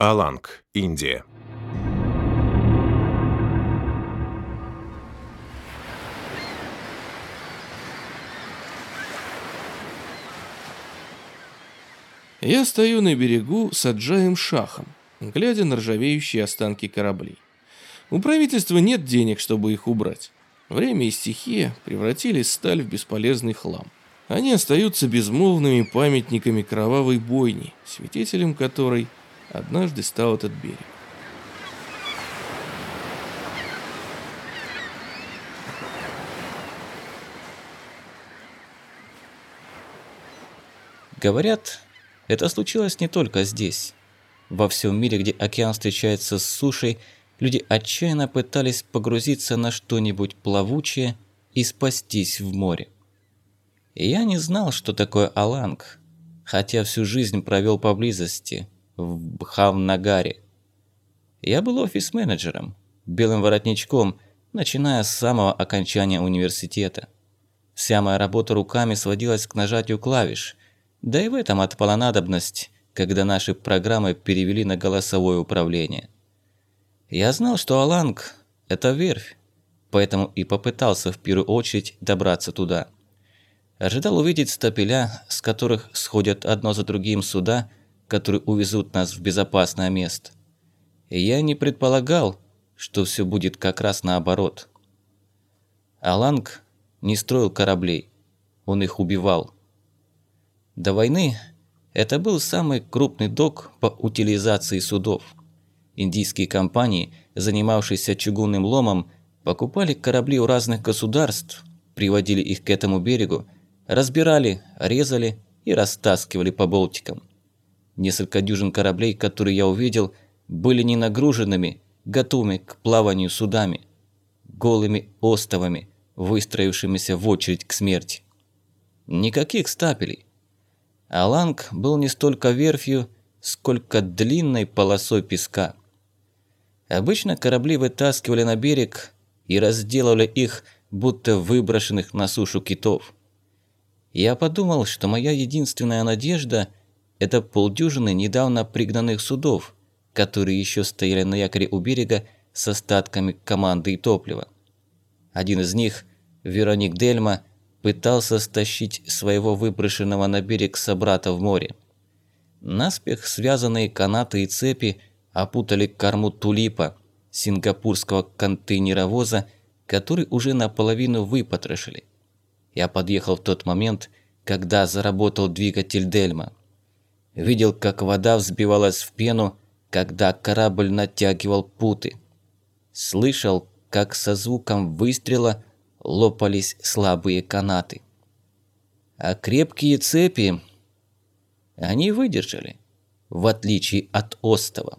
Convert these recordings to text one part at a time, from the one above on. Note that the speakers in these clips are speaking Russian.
Аланг, Индия. Я стою на берегу с Аджаем Шахом, глядя на ржавеющие останки кораблей. У правительства нет денег, чтобы их убрать. Время и стихия превратили сталь в бесполезный хлам. Они остаются безмолвными памятниками кровавой бойни, свидетелем которой однажды стал этот берег. Говорят, это случилось не только здесь. Во всем мире, где океан встречается с сушей, люди отчаянно пытались погрузиться на что-нибудь плавучее и спастись в море. И я не знал, что такое Аланг, хотя всю жизнь провел поблизости, в Бхавнагаре. Я был офис-менеджером, белым воротничком, начиная с самого окончания университета. Вся моя работа руками сводилась к нажатию клавиш, да и в этом отпала надобность, когда наши программы перевели на голосовое управление. Я знал, что Аланг – это верфь, поэтому и попытался в первую очередь добраться туда. Ожидал увидеть стапеля, с которых сходят одно за другим суда, которые увезут нас в безопасное место. И я не предполагал, что все будет как раз наоборот. Аланг не строил кораблей, он их убивал. До войны это был самый крупный док по утилизации судов. Индийские компании, занимавшиеся чугунным ломом, покупали корабли у разных государств, приводили их к этому берегу, разбирали, резали и растаскивали по Болтикам. Несколько дюжин кораблей, которые я увидел, были не нагруженными, готовыми к плаванию судами, голыми остовами, выстроившимися в очередь к смерти. Никаких стапелей. Аланг был не столько верфью, сколько длинной полосой песка. Обычно корабли вытаскивали на берег и разделывали их, будто выброшенных на сушу китов. Я подумал, что моя единственная надежда – это полдюжины недавно пригнанных судов, которые еще стояли на якоре у берега с остатками команды и топлива. Один из них, Вероник Дельма, пытался стащить своего выброшенного на берег собрата в море. Наспех связанные канаты и цепи опутали корму тулипа, сингапурского контейнеровоза, который уже наполовину выпотрошили. Я подъехал в тот момент, когда заработал двигатель Дельма. Видел, как вода взбивалась в пену, когда корабль натягивал путы. Слышал, как со звуком выстрела лопались слабые канаты. А крепкие цепи они выдержали, в отличие от остова.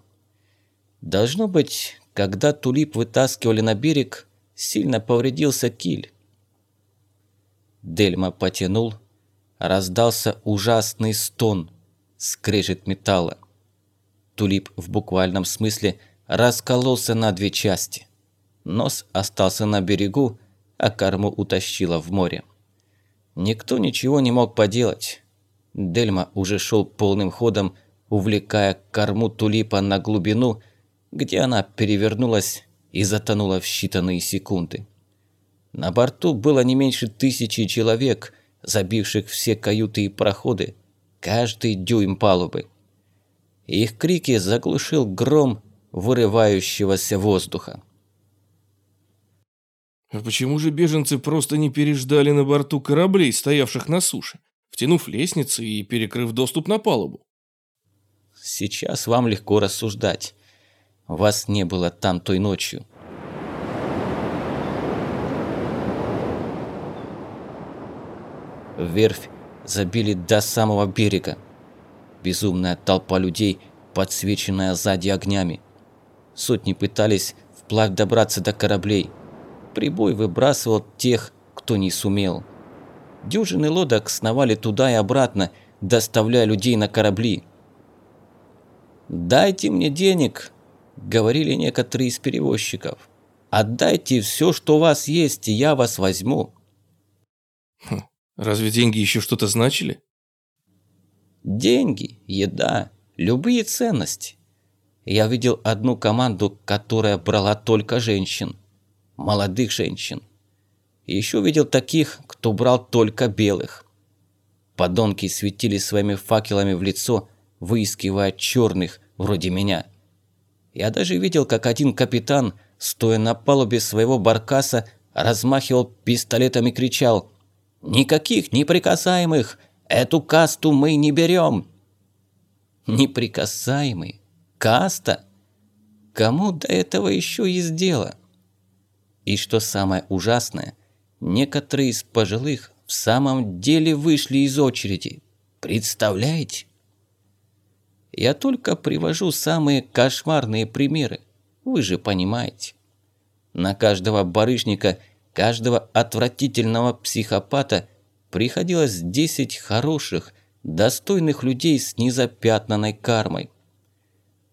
Должно быть, когда тулип вытаскивали на берег, сильно повредился киль. Дельма потянул, раздался ужасный стон, скрежет металла. Тулип в буквальном смысле раскололся на две части. Нос остался на берегу, а корму утащило в море. Никто ничего не мог поделать. Дельма уже шел полным ходом, увлекая корму тулипа на глубину, где она перевернулась и затонула в считанные секунды. На борту было не меньше тысячи человек, забивших все каюты и проходы, каждый дюйм палубы. Их крики заглушил гром вырывающегося воздуха. А почему же беженцы просто не переждали на борту кораблей, стоявших на суше, втянув лестницы и перекрыв доступ на палубу? Сейчас вам легко рассуждать. Вас не было там той ночью. Верфь забили до самого берега. Безумная толпа людей, подсвеченная сзади огнями. Сотни пытались вплавь добраться до кораблей – Прибой выбрасывал тех, кто не сумел. Дюжины лодок сновали туда и обратно, доставляя людей на корабли. «Дайте мне денег», – говорили некоторые из перевозчиков. «Отдайте все, что у вас есть, и я вас возьму». Хм, разве деньги еще что-то значили? Деньги, еда, любые ценности. я видел одну команду, которая брала только женщин. Молодых женщин. Еще видел таких, кто брал только белых. Подонки светили своими факелами в лицо, выискивая черных, вроде меня. Я даже видел, как один капитан, стоя на палубе своего баркаса, размахивал пистолетом и кричал «Никаких неприкасаемых! Эту касту мы не берем!» Неприкасаемый? Каста? Кому до этого еще есть дело? И что самое ужасное, некоторые из пожилых в самом деле вышли из очереди. Представляете? Я только привожу самые кошмарные примеры. Вы же понимаете. На каждого барышника, каждого отвратительного психопата приходилось 10 хороших, достойных людей с незапятнанной кармой.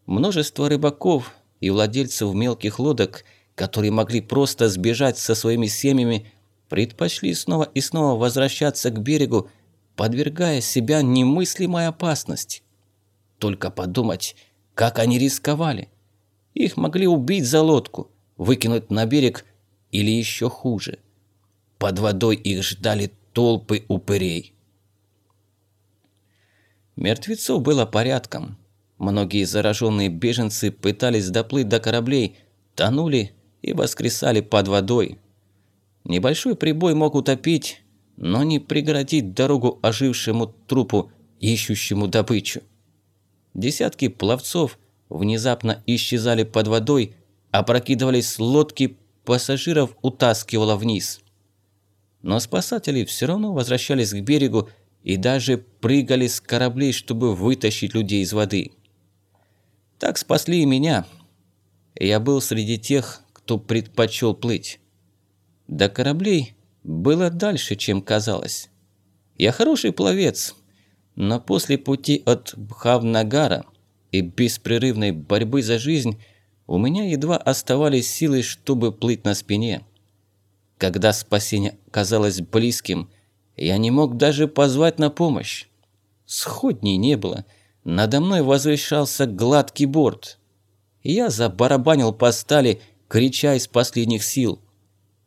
Множество рыбаков и владельцев мелких лодок, которые могли просто сбежать со своими семьями, предпочли снова и снова возвращаться к берегу, подвергая себя немыслимой опасности. Только подумать, как они рисковали. Их могли убить за лодку, выкинуть на берег или еще хуже. Под водой их ждали толпы упырей. Мертвецов было порядком. Многие зараженные беженцы пытались доплыть до кораблей, тонули и воскресали под водой. Небольшой прибой мог утопить, но не преградить дорогу ожившему трупу, ищущему добычу. Десятки пловцов внезапно исчезали под водой, опрокидывались с лодки, пассажиров утаскивало вниз. Но спасатели все равно возвращались к берегу и даже прыгали с кораблей, чтобы вытащить людей из воды. Так спасли и меня. Я был среди тех, кто предпочел плыть. До кораблей было дальше, чем казалось. Я хороший пловец, но после пути от Бхавнагара и беспрерывной борьбы за жизнь у меня едва оставались силы, чтобы плыть на спине. Когда спасение казалось близким, я не мог даже позвать на помощь. Сходней не было. Надо мной возвышался гладкий борт. Я забарабанил по стали, крича из последних сил.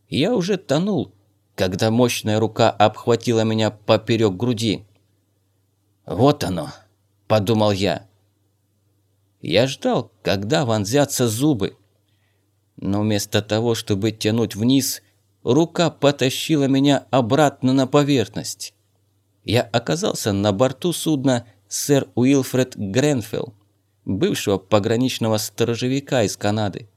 Я уже тонул, когда мощная рука обхватила меня поперек груди. «Вот оно», – подумал я. Я ждал, когда вонзятся зубы. Но вместо того, чтобы тянуть вниз – рука потащила меня обратно на поверхность. Я оказался на борту судна сэр Уилфред Гренфелл, бывшего пограничного сторожевика из Канады.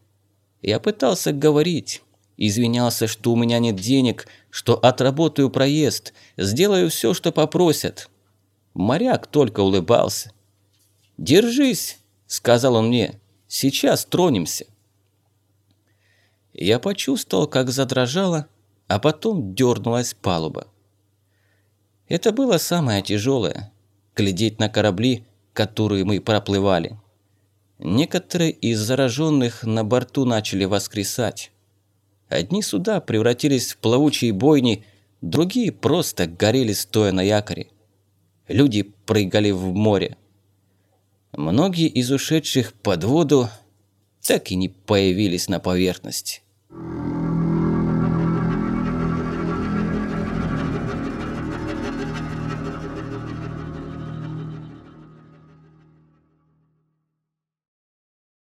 Я пытался говорить, извинялся, что у меня нет денег, что отработаю проезд, сделаю все, что попросят. Моряк только улыбался. «Держись», – сказал он мне, – «сейчас тронемся». Я почувствовал, как задрожала, а потом дернулась палуба. Это было самое тяжелое – глядеть на корабли, которые мы проплывали. Некоторые из зараженных на борту начали воскресать. Одни суда превратились в плавучие бойни, другие просто горели стоя на якоре. Люди прыгали в море. Многие из ушедших под воду так и не появились на поверхности.